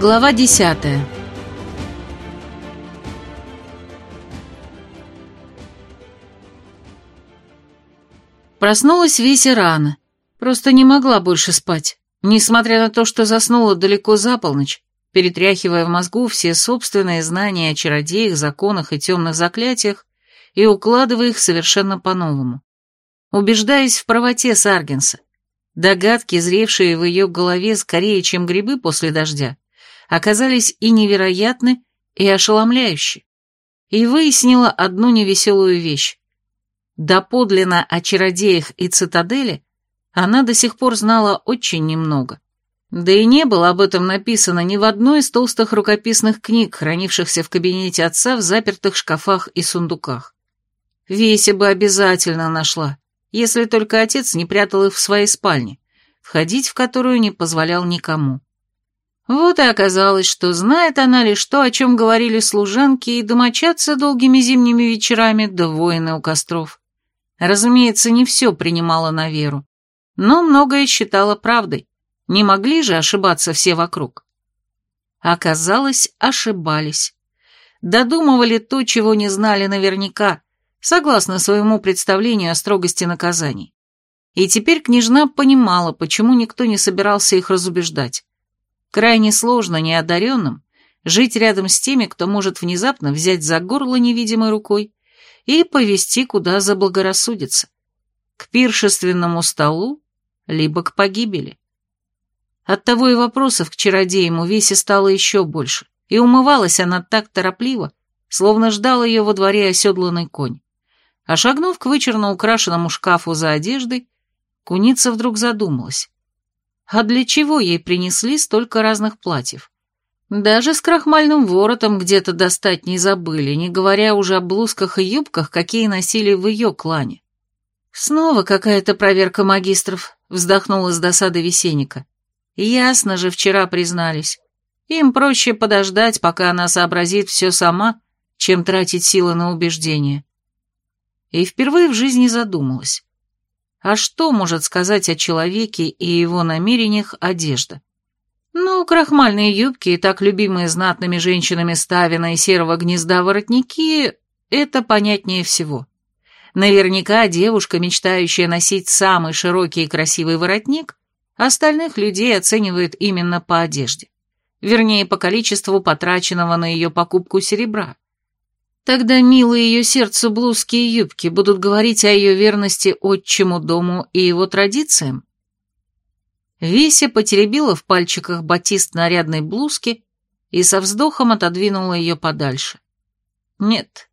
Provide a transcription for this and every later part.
Глава десятая Проснулась Веся рано. Просто не могла больше спать, несмотря на то, что заснула далеко за полночь, перетряхивая в мозгу все собственные знания о чародеях, законах и темных заклятиях и укладывая их совершенно по-новому. Убеждаясь в правоте Саргенса, догадки, зревшие в ее голове скорее, чем грибы после дождя, оказались и невероятны, и ошеломляющие. И выяснила одну невеселую вещь. Доподлинно о чародеях и цитадели она до сих пор знала очень немного. Да и не было об этом написано ни в одной из толстых рукописных книг, хранившихся в кабинете отца в запертых шкафах и сундуках. Веся бы обязательно нашла, если только отец не прятал их в своей спальне, входить в которую не позволял никому. Вот и оказалось, что знает она лишь то, о чем говорили служанки и домочадцы долгими зимними вечерами да воины у костров. Разумеется, не все принимала на веру, но многое считала правдой. Не могли же ошибаться все вокруг. Оказалось, ошибались. Додумывали то, чего не знали наверняка, согласно своему представлению о строгости наказаний. И теперь княжна понимала, почему никто не собирался их разубеждать. Крайне сложно неодаренным жить рядом с теми, кто может внезапно взять за горло невидимой рукой и повести куда заблагорассудится. К пиршественному столу, либо к погибели. Оттого и вопросов к чародеям у Веси стало еще больше, и умывалась она так торопливо, словно ждал ее во дворе оседланный конь. А шагнув к вычурно украшенному шкафу за одеждой, куница вдруг задумалась. А для чего ей принесли столько разных платьев? Даже с крахмальным воротом где-то достать не забыли, не говоря уже о блузках и юбках, какие носили в ее клане. «Снова какая-то проверка магистров», — вздохнула с досады Весенника. «Ясно же, вчера признались. Им проще подождать, пока она сообразит все сама, чем тратить силы на убеждение». И впервые в жизни задумалась. А что может сказать о человеке и его намерениях одежда? Ну, крахмальные юбки и так любимые знатными женщинами Ставина и Серого Гнезда воротники — это понятнее всего. Наверняка девушка, мечтающая носить самый широкий и красивый воротник, остальных людей оценивает именно по одежде. Вернее, по количеству потраченного на ее покупку серебра. Тогда милые ее сердцу блузки и юбки будут говорить о ее верности отчему дому и его традициям? Веся потеребила в пальчиках батист нарядной блузки и со вздохом отодвинула ее подальше. Нет.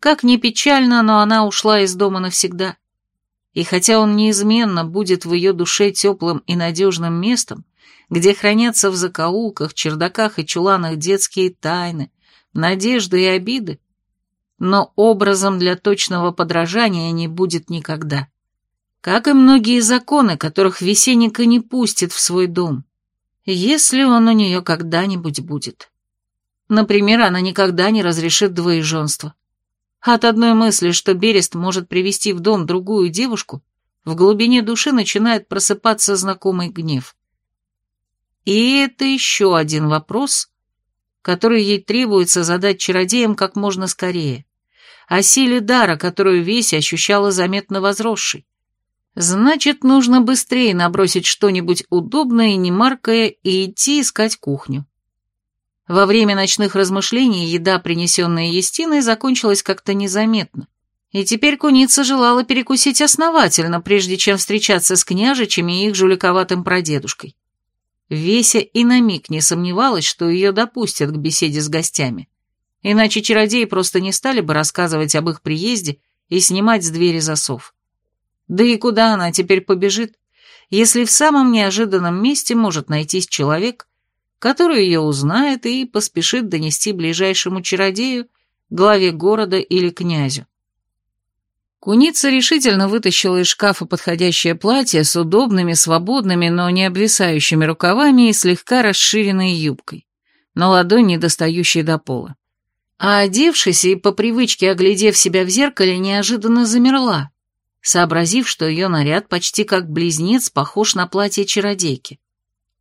Как ни печально, но она ушла из дома навсегда. И хотя он неизменно будет в ее душе теплым и надежным местом, где хранятся в закоулках, чердаках и чуланах детские тайны, надежды и обиды, но образом для точного подражания не будет никогда. Как и многие законы, которых Весенника не пустит в свой дом, если он у нее когда-нибудь будет. Например, она никогда не разрешит двоеженство. От одной мысли, что Берест может привести в дом другую девушку, в глубине души начинает просыпаться знакомый гнев. И это еще один вопрос, который ей требуется задать чародеям как можно скорее о силе дара, которую Веся ощущала заметно возросшей. Значит, нужно быстрее набросить что-нибудь удобное и немаркое и идти искать кухню. Во время ночных размышлений еда, принесенная Естиной, закончилась как-то незаметно. И теперь куница желала перекусить основательно, прежде чем встречаться с княжичами и их жуликоватым прадедушкой. Веся и на миг не сомневалась, что ее допустят к беседе с гостями. Иначе чародеи просто не стали бы рассказывать об их приезде и снимать с двери засов. Да и куда она теперь побежит, если в самом неожиданном месте может найтись человек, который ее узнает и поспешит донести ближайшему чародею, главе города или князю. Куница решительно вытащила из шкафа подходящее платье с удобными, свободными, но не обвисающими рукавами и слегка расширенной юбкой, на ладонь, не достающей до пола. А одевшись и по привычке оглядев себя в зеркале, неожиданно замерла, сообразив, что ее наряд почти как близнец похож на платье чародейки.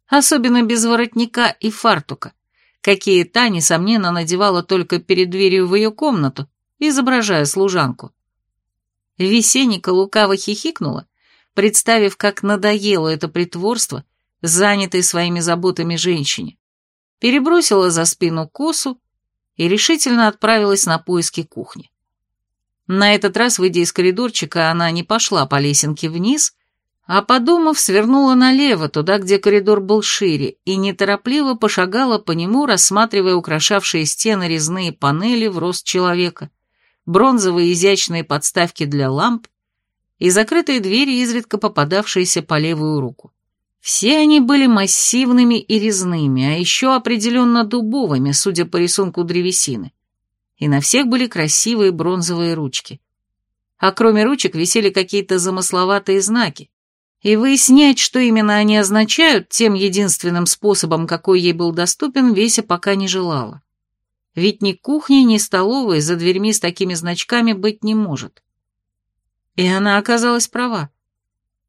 особенно без воротника и фартука, какие та, несомненно, надевала только перед дверью в ее комнату, изображая служанку. Весенника лукаво хихикнула, представив, как надоело это притворство, занятой своими заботами женщине, перебросила за спину косу и решительно отправилась на поиски кухни. На этот раз, выйдя из коридорчика, она не пошла по лесенке вниз, а, подумав, свернула налево, туда, где коридор был шире, и неторопливо пошагала по нему, рассматривая украшавшие стены резные панели в рост человека, бронзовые изящные подставки для ламп и закрытые двери, изредка попадавшиеся по левую руку. Все они были массивными и резными, а еще определенно дубовыми, судя по рисунку древесины. И на всех были красивые бронзовые ручки. А кроме ручек висели какие-то замысловатые знаки, и выяснять, что именно они означают, тем единственным способом, какой ей был доступен, Веся пока не желала. Ведь ни кухни, ни столовой за дверьми с такими значками быть не может. И она оказалась права.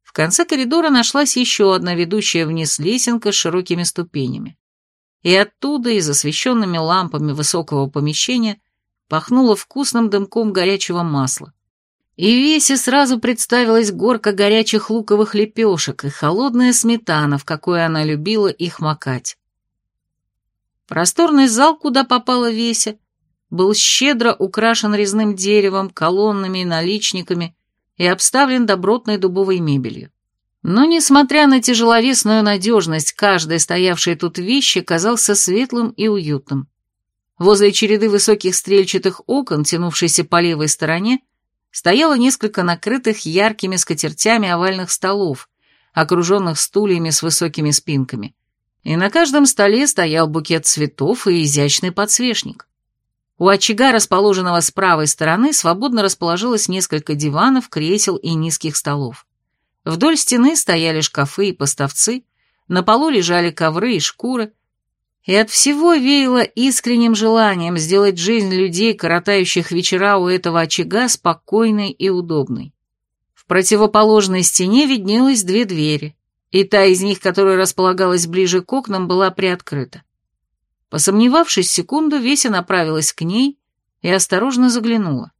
В конце коридора нашлась еще одна ведущая вниз лесенка с широкими ступенями. И оттуда, из освещенными лампами высокого помещения, пахнуло вкусным дымком горячего масла. И Весе сразу представилась горка горячих луковых лепешек и холодная сметана, в какой она любила их макать. Просторный зал, куда попала Веся, был щедро украшен резным деревом, колоннами и наличниками и обставлен добротной дубовой мебелью. Но, несмотря на тяжеловесную надежность, каждой стоявшей тут вещи казался светлым и уютным. Возле череды высоких стрельчатых окон, тянувшейся по левой стороне, стояло несколько накрытых яркими скатертями овальных столов, окруженных стульями с высокими спинками. И на каждом столе стоял букет цветов и изящный подсвечник. У очага, расположенного с правой стороны, свободно расположилось несколько диванов, кресел и низких столов. Вдоль стены стояли шкафы и поставцы, на полу лежали ковры и шкуры, и от всего веяло искренним желанием сделать жизнь людей, коротающих вечера у этого очага, спокойной и удобной. В противоположной стене виднелось две двери, и та из них, которая располагалась ближе к окнам, была приоткрыта. Посомневавшись секунду, Веся направилась к ней и осторожно заглянула.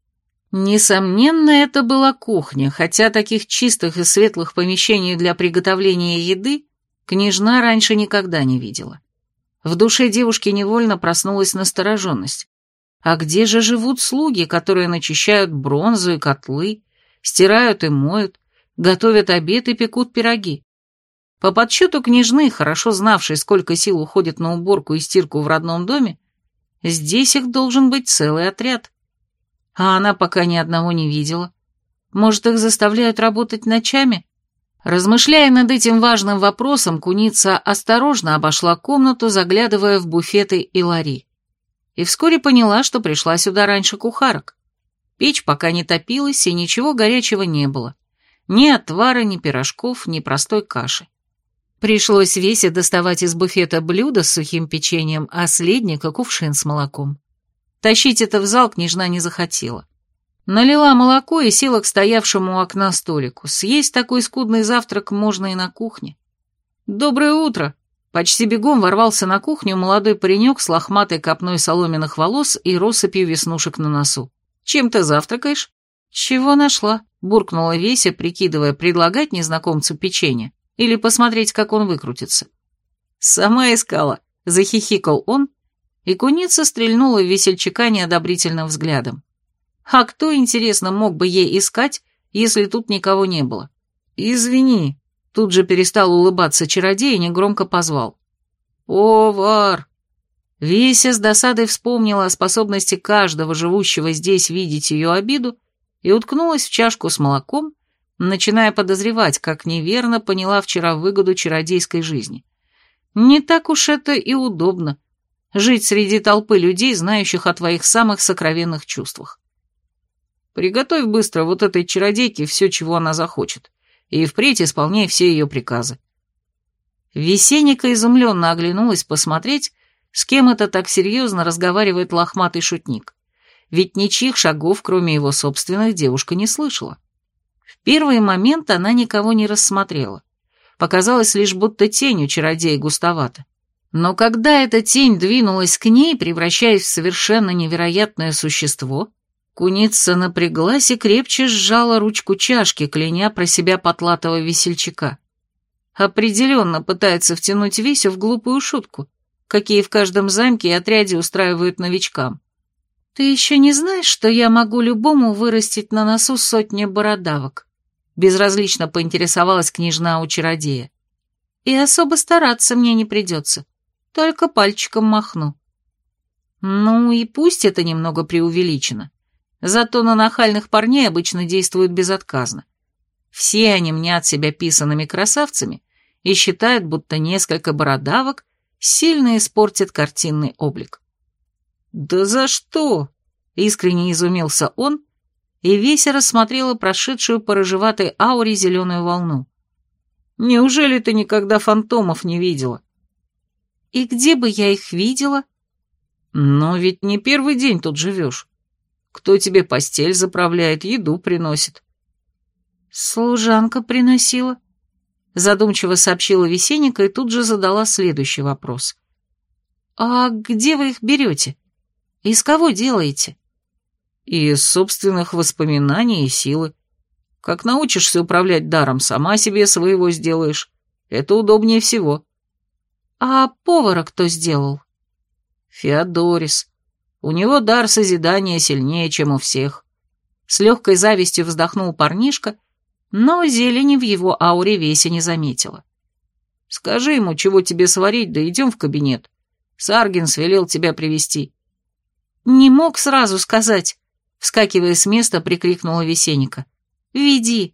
Несомненно, это была кухня, хотя таких чистых и светлых помещений для приготовления еды княжна раньше никогда не видела. В душе девушки невольно проснулась настороженность. А где же живут слуги, которые начищают бронзу и котлы, стирают и моют, готовят обед и пекут пироги? По подсчету княжны, хорошо знавшей, сколько сил уходит на уборку и стирку в родном доме, здесь их должен быть целый отряд. А она пока ни одного не видела. Может, их заставляют работать ночами? Размышляя над этим важным вопросом, куница осторожно обошла комнату, заглядывая в буфеты и лари. И вскоре поняла, что пришла сюда раньше кухарок. Печь пока не топилась, и ничего горячего не было. Ни отвара, ни пирожков, ни простой каши. Пришлось Весе доставать из буфета блюдо с сухим печеньем, а следника кувшин с молоком. Тащить это в зал княжна не захотела. Налила молоко и села к стоявшему у окна столику. Съесть такой скудный завтрак можно и на кухне. «Доброе утро!» Почти бегом ворвался на кухню молодой паренек с лохматой копной соломенных волос и россыпью веснушек на носу. «Чем ты завтракаешь?» «Чего нашла?» — буркнула Веся, прикидывая, предлагать незнакомцу печенье или посмотреть, как он выкрутится. «Сама искала», — захихикал он, и куница стрельнула в весельчака неодобрительным взглядом. А кто, интересно, мог бы ей искать, если тут никого не было? «Извини», — тут же перестал улыбаться чародей и негромко позвал. «Повар!» Веся с досадой вспомнила о способности каждого живущего здесь видеть ее обиду и уткнулась в чашку с молоком, начиная подозревать, как неверно поняла вчера выгоду чародейской жизни. Не так уж это и удобно — жить среди толпы людей, знающих о твоих самых сокровенных чувствах. Приготовь быстро вот этой чародейке все, чего она захочет, и впредь исполняй все ее приказы». Весенника изумленно оглянулась посмотреть, с кем это так серьезно разговаривает лохматый шутник. Ведь ничьих шагов, кроме его собственных, девушка не слышала. В первый момент она никого не рассмотрела. Показалось лишь, будто тень у чародея густовата. Но когда эта тень двинулась к ней, превращаясь в совершенно невероятное существо, куница напряглась и крепче сжала ручку чашки, кляня про себя потлатого весельчака. Определенно пытается втянуть Весю в глупую шутку, какие в каждом замке и отряде устраивают новичкам. «Ты еще не знаешь, что я могу любому вырастить на носу сотни бородавок?» Безразлично поинтересовалась княжна у чародея. «И особо стараться мне не придется, только пальчиком махну». Ну и пусть это немного преувеличено, зато на нахальных парней обычно действуют безотказно. Все они мнят себя писанными красавцами и считают, будто несколько бородавок сильно испортит картинный облик. «Да за что?» — искренне изумился он, и Веся рассмотрела прошедшую по рыжеватой ауре зеленую волну. «Неужели ты никогда фантомов не видела?» «И где бы я их видела?» «Но ведь не первый день тут живешь. Кто тебе постель заправляет, еду приносит?» «Служанка приносила», — задумчиво сообщила Весенника и тут же задала следующий вопрос. «А где вы их берете?» Из кого делаете? Из собственных воспоминаний и силы. Как научишься управлять даром, сама себе своего сделаешь. Это удобнее всего. А повара кто сделал? Феодорис. У него дар созидания сильнее, чем у всех. С легкой завистью вздохнул парнишка, но зелени в его ауре весе не заметила. Скажи ему, чего тебе сварить, да идем в кабинет. Саргинс велел тебя привести. «Не мог сразу сказать», — вскакивая с места, прикрикнула Весенника. «Веди».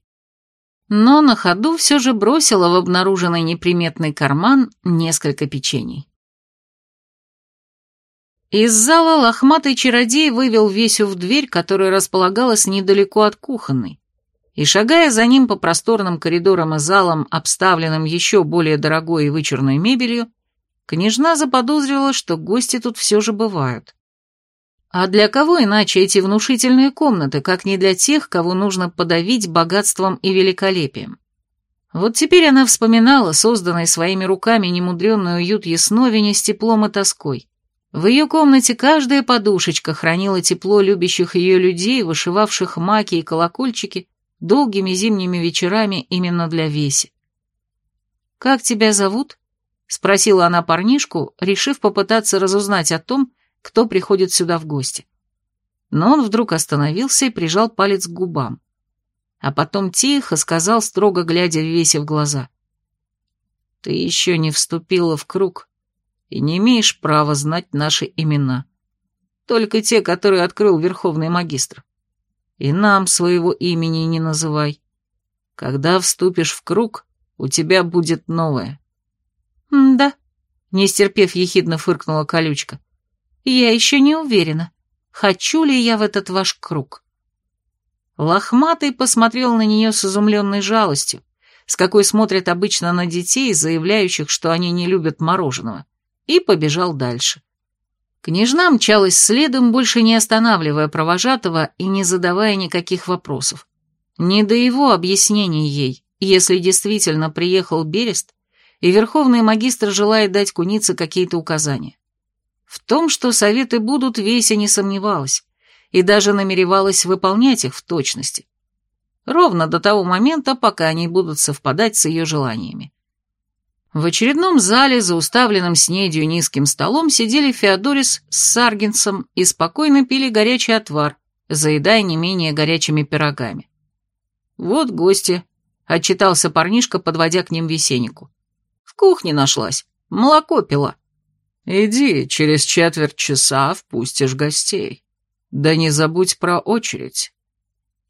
Но на ходу все же бросила в обнаруженный неприметный карман несколько печений. Из зала лохматый чародей вывел Весю в дверь, которая располагалась недалеко от кухонной, и, шагая за ним по просторным коридорам и залам, обставленным еще более дорогой и вычурной мебелью, княжна заподозрила, что гости тут все же бывают. А для кого иначе эти внушительные комнаты, как не для тех, кого нужно подавить богатством и великолепием? Вот теперь она вспоминала созданный своими руками немудренный уют Ясновине с теплом и тоской. В ее комнате каждая подушечка хранила тепло любящих ее людей, вышивавших маки и колокольчики долгими зимними вечерами именно для Веси. «Как тебя зовут?» — спросила она парнишку, решив попытаться разузнать о том, кто приходит сюда в гости. Но он вдруг остановился и прижал палец к губам. А потом тихо сказал, строго глядя Весе в глаза. «Ты еще не вступила в круг и не имеешь права знать наши имена. Только те, которые открыл Верховный Магистр. И нам своего имени не называй. Когда вступишь в круг, у тебя будет новое». «Да», — не стерпев ехидно фыркнула колючка. Я еще не уверена, хочу ли я в этот ваш круг. Лохматый посмотрел на нее с изумленной жалостью, с какой смотрят обычно на детей, заявляющих, что они не любят мороженого, и побежал дальше. Княжна мчалась следом, больше не останавливая провожатого и не задавая никаких вопросов. Не до его объяснений ей, если действительно приехал Берест, и верховный магистр желает дать кунице какие-то указания. В том, что советы будут, Веся не сомневалась, и даже намеревалась выполнять их в точности. Ровно до того момента, пока они будут совпадать с ее желаниями. В очередном зале за уставленным снедью низким столом сидели Феодорис с Саргинсом и спокойно пили горячий отвар, заедая не менее горячими пирогами. «Вот гости», — отчитался парнишка, подводя к ним весеннику. «В кухне нашлась, молоко пила». Иди, через четверть часа впустишь гостей. Да не забудь про очередь.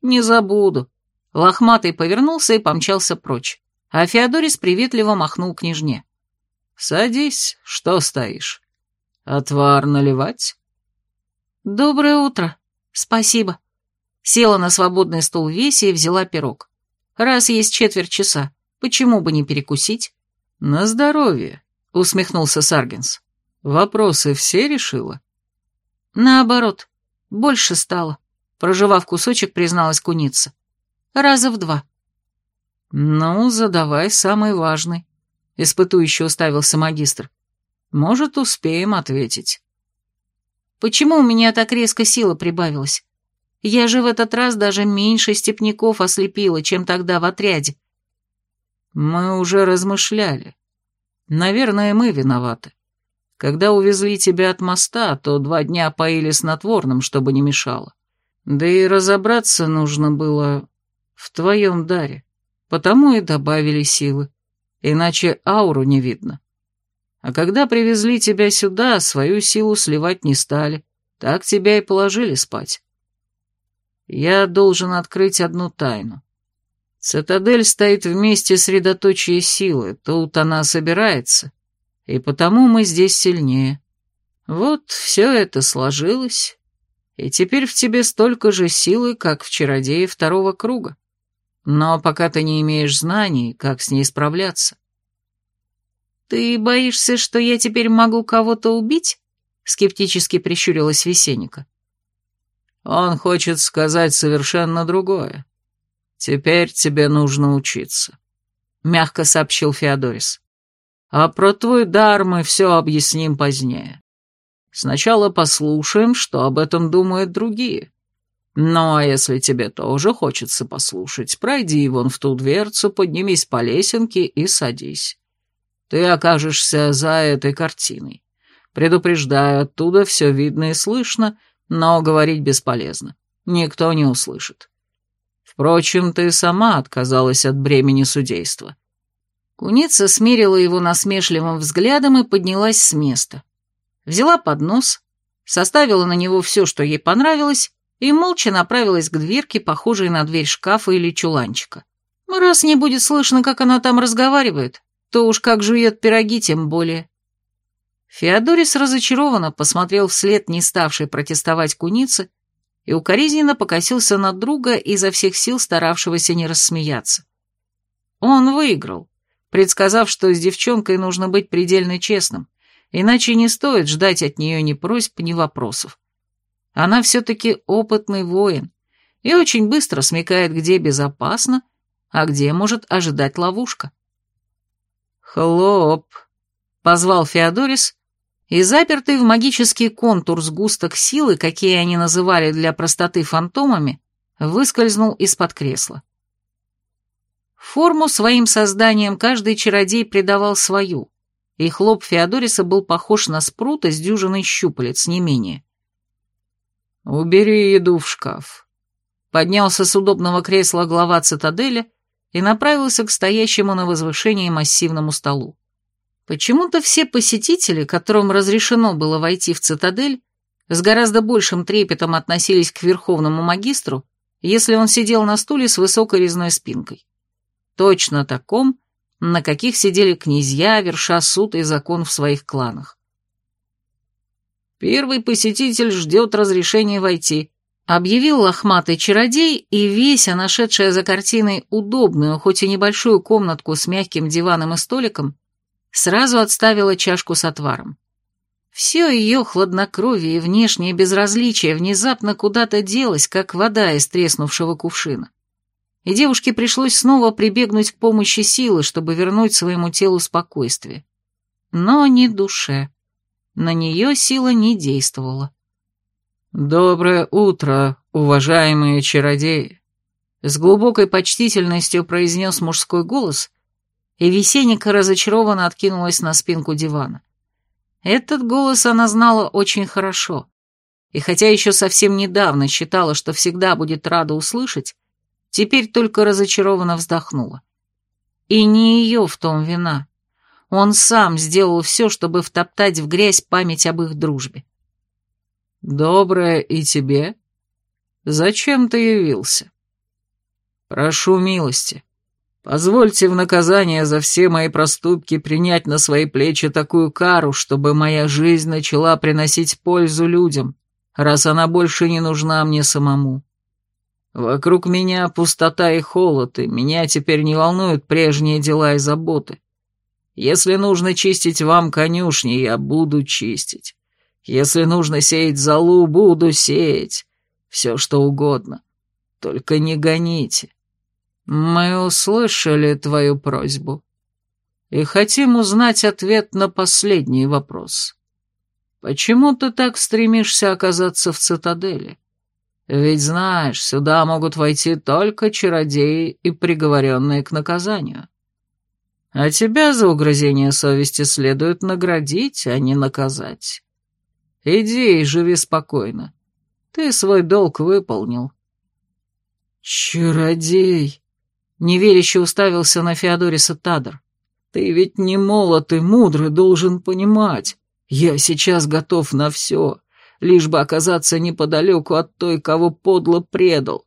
Не забуду. Лохматый повернулся и помчался прочь, а Феодорис приветливо махнул княжне. Садись, что стоишь? Отвар наливать? Доброе утро. Спасибо. Села на свободный стул Веси и взяла пирог. Раз есть четверть часа, почему бы не перекусить? На здоровье, усмехнулся Саргинс. Вопросы все решила? Наоборот, больше стало. Проживав кусочек, призналась куница. Раза в два. «Ну, задавай самый важный», — испытующе уставился магистр. «Может, успеем ответить». «Почему у меня так резко сила прибавилась? Я же в этот раз даже меньше степняков ослепила, чем тогда в отряде». «Мы уже размышляли. Наверное, мы виноваты. Когда увезли тебя от моста, то два дня поили снотворным, чтобы не мешало. Да и разобраться нужно было в твоем даре, потому и добавили силы, иначе ауру не видно. А когда привезли тебя сюда, свою силу сливать не стали, так тебя и положили спать. Я должен открыть одну тайну. Цитадель стоит в месте средоточия силы, тут она собирается, и потому мы здесь сильнее. Вот все это сложилось, и теперь в тебе столько же силы, как в чародее второго круга. Но пока ты не имеешь знаний, как с ней справляться. «Ты боишься, что я теперь могу кого-то убить?» — скептически прищурилась Весенника. «Он хочет сказать совершенно другое. Теперь тебе нужно учиться», — мягко сообщил Феодорис. «А про твой дар мы все объясним позднее. Сначала послушаем, что об этом думают другие. Ну, а если тебе тоже хочется послушать, пройди вон в ту дверцу, поднимись по лесенке и садись. Ты окажешься за этой картиной. Предупреждаю, оттуда все видно и слышно, но говорить бесполезно. Никто не услышит. Впрочем, ты сама отказалась от бремени судейства. Куница смерила его насмешливым взглядом и поднялась с места взяла поднос, составила на него все, что ей понравилось, и молча направилась к дверке, похожей на дверь шкафа или чуланчика. Раз не будет слышно, как она там разговаривает, то уж как жует пироги, тем более. Феодорис разочарованно посмотрел вслед не ставшей протестовать куницы и укоризненно покосился на друга, изо всех сил старавшегося не рассмеяться. Он выиграл, предсказав, что с девчонкой нужно быть предельно честным, иначе не стоит ждать от нее ни просьб, ни вопросов. Она все-таки опытный воин и очень быстро смекает, где безопасно, а где может ожидать ловушка. «Хлоп!» — позвал Феодорис, и запертый в магический контур сгусток силы, какие они называли для простоты фантомами, выскользнул из-под кресла. Форму своим созданием каждый чародей придавал свою, и хлоп Феодориса был похож на спрута с дюжиной щупалец, не менее. «Убери еду в шкаф», — поднялся с удобного кресла глава цитадели и направился к стоящему на возвышении массивному столу. Почему-то все посетители, которым разрешено было войти в цитадель, с гораздо большим трепетом относились к верховному магистру, если он сидел на стуле с высокой резной спинкой. Точно таком, на каких сидели князья, верша суд и закон в своих кланах. «Первый посетитель ждет разрешения войти», — объявил лохматый чародей, и Веся, нашедшая за картиной удобную, хоть и небольшую комнатку с мягким диваном и столиком, сразу отставила чашку с отваром. Все ее хладнокровие и внешнее безразличие внезапно куда-то делось, как вода из треснувшего кувшина и девушке пришлось снова прибегнуть к помощи силы, чтобы вернуть своему телу спокойствие. Но не душе. На нее сила не действовала. «Доброе утро, уважаемые чародеи!» С глубокой почтительностью произнес мужской голос, и Весенника разочарованно откинулась на спинку дивана. Этот голос она знала очень хорошо, и хотя еще совсем недавно считала, что всегда будет рада услышать, теперь только разочарованно вздохнула. И не ее в том вина. Он сам сделал все, чтобы втоптать в грязь память об их дружбе. «Доброе и тебе? Зачем ты явился?» «Прошу милости. Позвольте в наказание за все мои проступки принять на свои плечи такую кару, чтобы моя жизнь начала приносить пользу людям, раз она больше не нужна мне самому. Вокруг меня пустота и холод, и меня теперь не волнуют прежние дела и заботы. Если нужно чистить вам конюшни, я буду чистить. Если нужно сеять золу, буду сеять. Все, что угодно. Только не гоните. «Мы услышали твою просьбу и хотим узнать ответ на последний вопрос. Почему ты так стремишься оказаться в цитадели? Ведь знаешь, сюда могут войти только чародеи и приговоренные к наказанию. А тебя за угрызение совести следует наградить, а не наказать. Иди и живи спокойно. Ты свой долг выполнил». «Чародей!» Неверяще уставился на Феодориса Тадр. «Ты ведь не молод и мудрый, должен понимать. Я сейчас готов на все, лишь бы оказаться неподалеку от той, кого подло предал.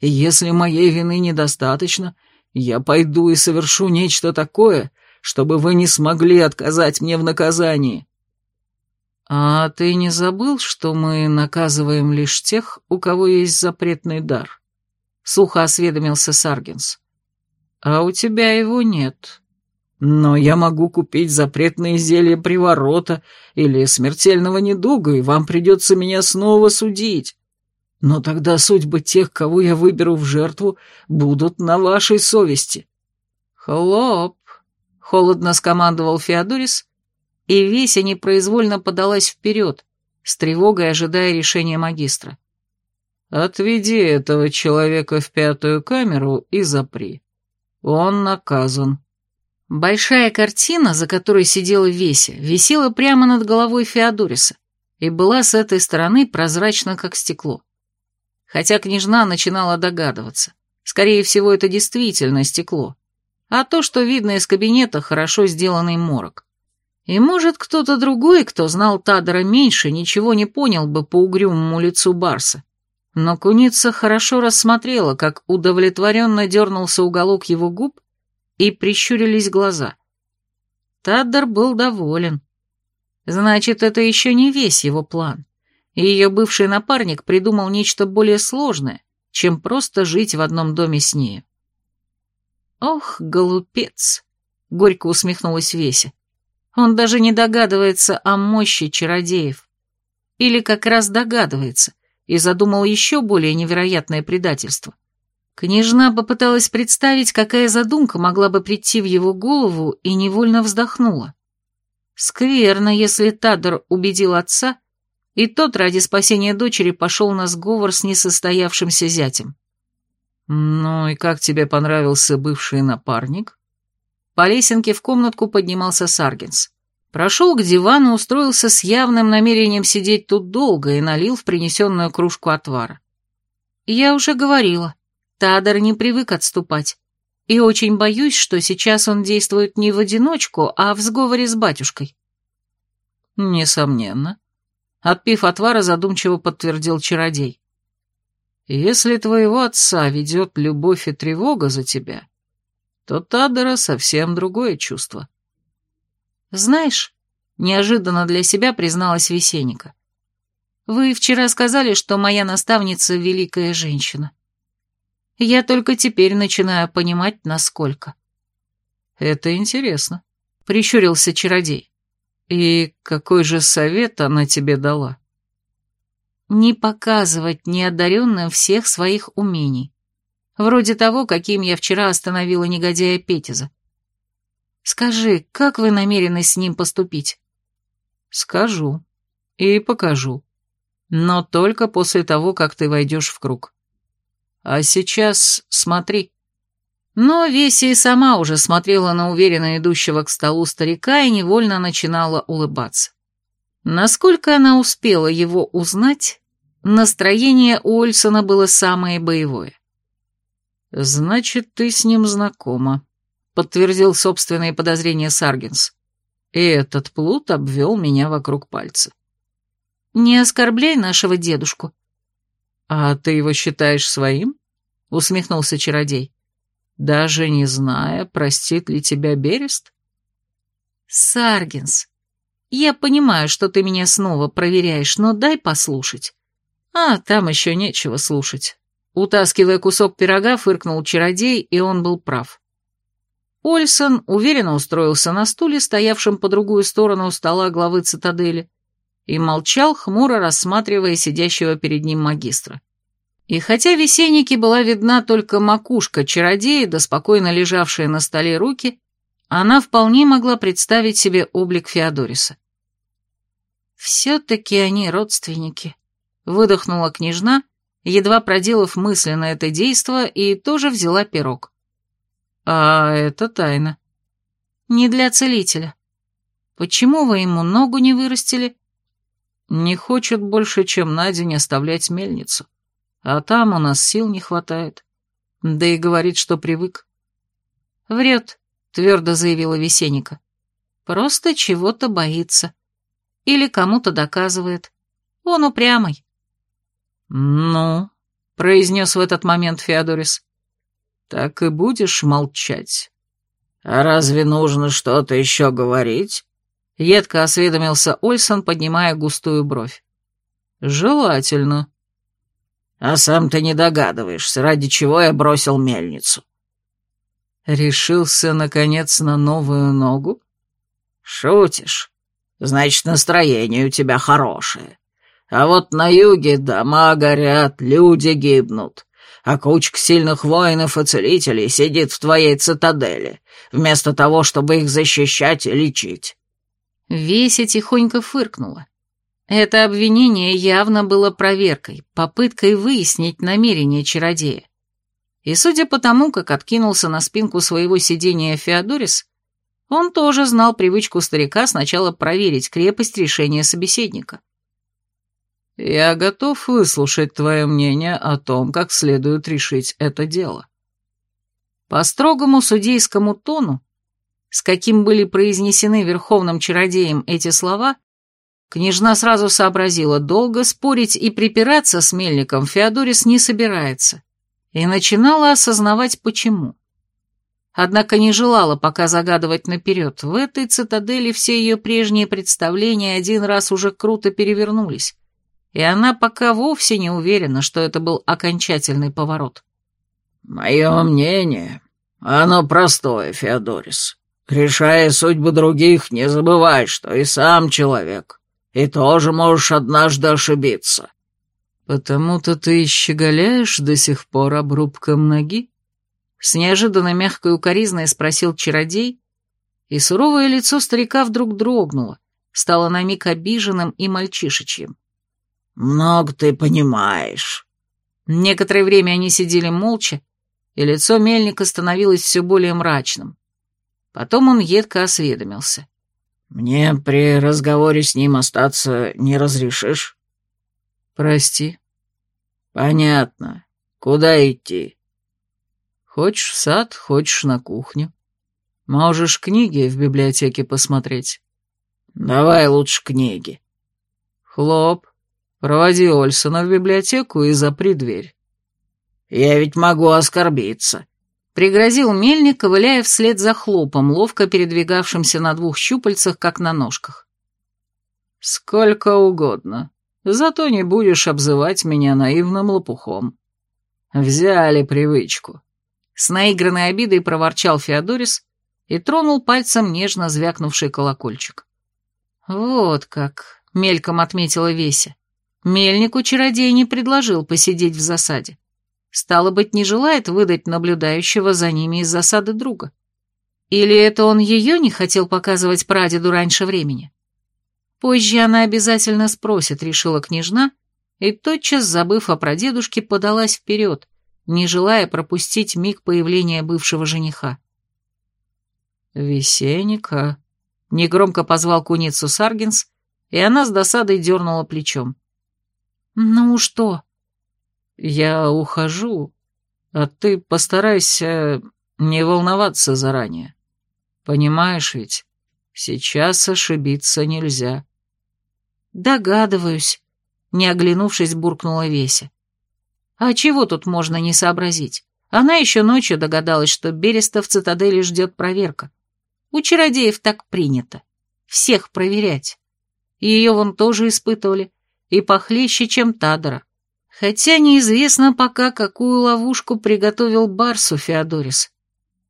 И если моей вины недостаточно, я пойду и совершу нечто такое, чтобы вы не смогли отказать мне в наказании». «А ты не забыл, что мы наказываем лишь тех, у кого есть запретный дар?» сухо осведомился Саргинс. «А у тебя его нет. Но я могу купить запретные зелья приворота или смертельного недуга, и вам придется меня снова судить. Но тогда судьбы тех, кого я выберу в жертву, будут на вашей совести». «Хлоп!» — холодно скомандовал Феодорис, и Веся непроизвольно подалась вперед, с тревогой ожидая решения магистра. Отведи этого человека в пятую камеру и запри. Он наказан. Большая картина, за которой сидела Веся, висела прямо над головой Феодориса и была с этой стороны прозрачна, как стекло. Хотя княжна начинала догадываться. Скорее всего, это действительно стекло. А то, что видно из кабинета, хорошо сделанный морок. И может, кто-то другой, кто знал Тадора меньше, ничего не понял бы по угрюмому лицу Барса. Но куница хорошо рассмотрела, как удовлетворенно дернулся уголок его губ и прищурились глаза. Таддер был доволен. Значит, это еще не весь его план. И ее бывший напарник придумал нечто более сложное, чем просто жить в одном доме с нею. «Ох, голупец!» — горько усмехнулась Веся. «Он даже не догадывается о мощи чародеев. Или как раз догадывается — и задумал еще более невероятное предательство. Княжна попыталась представить, какая задумка могла бы прийти в его голову, и невольно вздохнула. Скверно, если Тадор убедил отца, и тот ради спасения дочери пошел на сговор с несостоявшимся зятем. «Ну и как тебе понравился бывший напарник?» По лесенке в комнатку поднимался Саргинс. Прошел к дивану, устроился с явным намерением сидеть тут долго и налил в принесенную кружку отвара. Я уже говорила, Тадор не привык отступать. И очень боюсь, что сейчас он действует не в одиночку, а в сговоре с батюшкой. Несомненно. Отпив отвара, задумчиво подтвердил чародей. Если твоего отца ведет любовь и тревога за тебя, то Тадора совсем другое чувство. «Знаешь», — неожиданно для себя призналась Весенника, «вы вчера сказали, что моя наставница — великая женщина. Я только теперь начинаю понимать, насколько». «Это интересно», — прищурился чародей. «И какой же совет она тебе дала?» «Не показывать неодаренным всех своих умений. Вроде того, каким я вчера остановила негодяя Петиза. Скажи, как вы намерены с ним поступить?» «Скажу. И покажу. Но только после того, как ты войдешь в круг. А сейчас смотри». Но Веси и сама уже смотрела на уверенно идущего к столу старика и невольно начинала улыбаться. Насколько она успела его узнать, настроение у Ольсона было самое боевое. «Значит, ты с ним знакома», подтвердил собственные подозрения Саргинс. И этот плут обвел меня вокруг пальца. «Не оскорбляй нашего дедушку». «А ты его считаешь своим?» — усмехнулся чародей. «Даже не зная, простит ли тебя Берест?» «Саргинс, я понимаю, что ты меня снова проверяешь, но дай послушать». «А, там еще нечего слушать». Утаскивая кусок пирога, фыркнул чародей, и он был прав. Ольсон уверенно устроился на стуле, стоявшем по другую сторону стола главы цитадели, и молчал, хмуро рассматривая сидящего перед ним магистра. И хотя весеннике была видна только макушка чародея, да спокойно лежавшие на столе руки, она вполне могла представить себе облик Феодориса. «Все-таки они родственники», — выдохнула княжна, едва проделав мысленно это действо, и тоже взяла пирог. «А это тайна». «Не для целителя. Почему вы ему ногу не вырастили?» «Не хочет больше, чем на день оставлять мельницу. А там у нас сил не хватает. Да и говорит, что привык». «Врет», — твердо заявила Весенника. «Просто чего-то боится. Или кому-то доказывает. Он упрямый». «Ну», — произнес в этот момент Феодорис, — «так и будешь молчать». «А разве нужно что-то еще говорить?» Едко осведомился Ольсон, поднимая густую бровь. «Желательно». «А сам ты не догадываешься, ради чего я бросил мельницу». «Решился, наконец, на новую ногу?» «Шутишь? Значит, настроение у тебя хорошее. А вот на юге дома горят, люди гибнут, а кучка сильных воинов и целителей сидит в твоей цитадели, вместо того, чтобы их защищать и лечить». Веся тихонько фыркнула. Это обвинение явно было проверкой, попыткой выяснить намерение чародея. И судя по тому, как откинулся на спинку своего сидения Феодорис, он тоже знал привычку старика сначала проверить крепость решения собеседника. «Я готов выслушать твое мнение о том, как следует решить это дело». По строгому судейскому тону, с каким были произнесены верховным чародеем эти слова, княжна сразу сообразила, долго спорить и припираться с мельником Феодорис не собирается, и начинала осознавать, почему. Однако не желала пока загадывать наперед, в этой цитадели все ее прежние представления один раз уже круто перевернулись, и она пока вовсе не уверена, что это был окончательный поворот. «Мое мнение, оно простое, Феодорис. Решая судьбы других, не забывай, что и сам человек, и тоже можешь однажды ошибиться». «Потому-то ты щеголяешь до сих пор обрубком ноги?» С неожиданно мягкой укоризной спросил чародей, и суровое лицо старика вдруг дрогнуло, стало на миг обиженным и мальчишечьим. «Много ты понимаешь». Некоторое время они сидели молча, и лицо мельника становилось все более мрачным. Потом он едко осведомился. «Мне при разговоре с ним остаться не разрешишь?» «Прости». «Понятно. Куда идти?» «Хочешь в сад, хочешь на кухню. Можешь книги в библиотеке посмотреть». «Давай лучше книги». «Хлоп, Проводи Ольсона в библиотеку и запри дверь». «Я ведь могу оскорбиться», — пригрозил мельник, ковыляя вслед за хлопом, ловко передвигавшимся на двух щупальцах, как на ножках. «Сколько угодно. Зато не будешь обзывать меня наивным лопухом. Взяли привычку». С наигранной обидой проворчал Феодорис и тронул пальцем нежно звякнувший колокольчик. «Вот как», — мельком отметила Веся. Мельнику чародей не предложил посидеть в засаде. Стало быть, не желает выдать наблюдающего за ними из засады друга. Или это он ее не хотел показывать прадеду раньше времени? Позже она обязательно спросит, решила княжна, и тотчас, забыв о прадедушке, подалась вперед, не желая пропустить миг появления бывшего жениха. «Весенника», — негромко позвал куницу Саргинс, и она с досадой дернула плечом. «Ну что?» «Я ухожу, а ты постарайся не волноваться заранее. Понимаешь ведь, сейчас ошибиться нельзя». «Догадываюсь», — не оглянувшись, буркнула Веся. «А чего тут можно не сообразить? Она еще ночью догадалась, что Береста в цитадели ждет проверка. У чародеев так принято. Всех проверять. Ее вон тоже испытывали и похлеще, чем Тадора. Хотя неизвестно пока, какую ловушку приготовил Барсу Феодорис.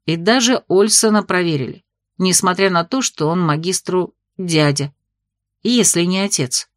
И даже Ольсона проверили, несмотря на то, что он магистру дядя, если не отец.